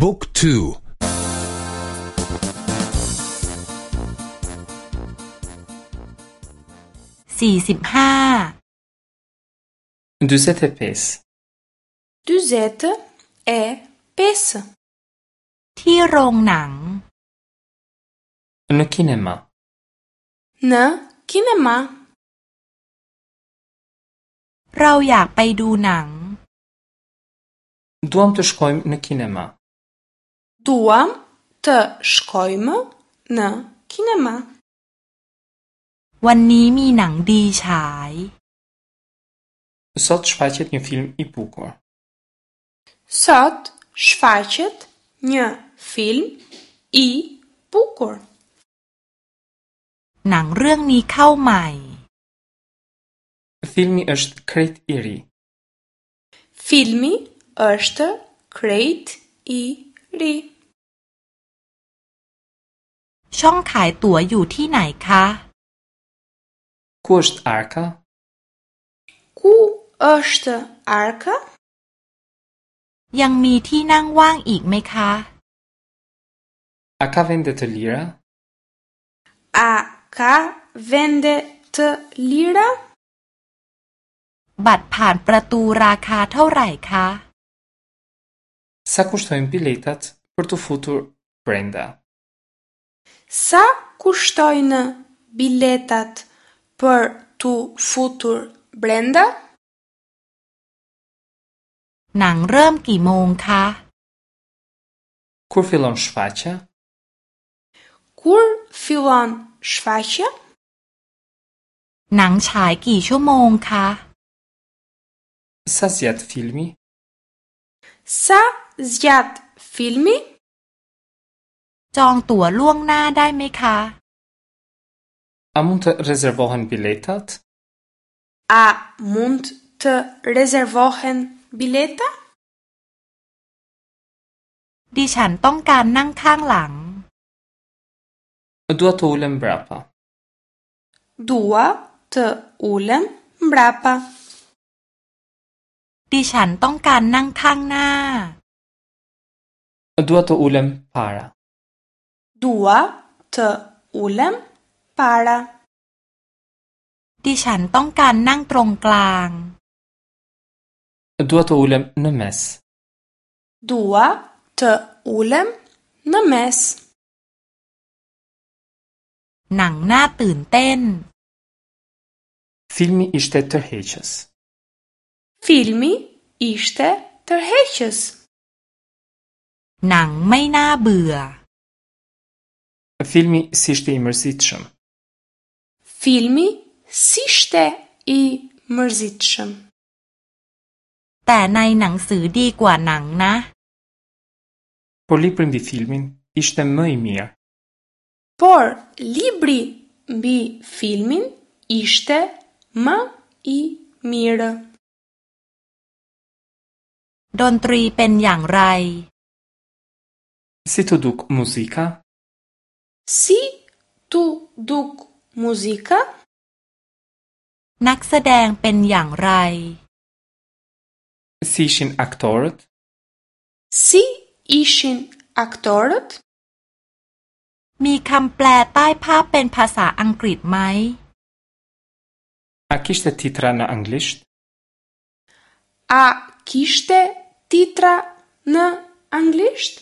บุ๊กทูสี่สิบห้าดูเซตเอปสดูเซตเอเปสที่โรงหนังนักคินเนมานกคินเนมาเราอยากไปดูหนังด دوام تشكويم ن ك ي น م ا duam të shkojmë në kinema. Wanni mi nang di chai. Sot shfaqet një film i bukur. Sot shfaqet një film i bukur. Nang rrëng kao maj. Filmi është krejt i ri. Filmi është krejt i ri. Shon Ku është arka? Ku është arka? Yang mi thi nang wang ik mai ka? A ka vende të lira? A ka vende të lira? Bat pan pratu ra ka thau rai ka? Sa kushtojnë biletat për të futur brenda? Sa kushtojnë biletat për tu futur brenda? Nang rëm ki mong ka? Kur fillon shfaqja? Kur fillon shfaqja? Nang qaj ki shu mung ka? Sa zjat filmi? Sa zjat filmi? จองตั๋วล่วงหน้าได้ไหมคะ A mund të rezervohen biletat? A mund të rezervohen bileta? ดิฉันต้องการนั่งข้างหลัง Dua të ulem mbrapa. Dua të ulem mbrapa. ดิฉันต้องการนั่งข้างหน้า Dua të ulem para dua të ulem para. Ti shan tong kan nang trong klang. Dua të ulem në mes. Dua të ulem në mes. Nang na tërn ten. Filmi ishte tërheqës. Filmi ishte tërheqës. Nang mej na bërë. Filmi si ishte i mërzitëshëm. Filmi si ishte i mërzitëshëm. Ta nai nang sư di kua nang na. Por libri mbi filmin ishte më i mirë. Por libri mbi filmin ishte më i mirë. Don tri pen yang rai. Si të duk muzika? Muzika. Si tu duk muzika? Nak sedang pen yang rai. Si ishin aktorët? Si ishin aktorët? Mi kam ple taj pa pen pasa angrit mai? A kishte titra në anglisht? A kishte titra në anglisht?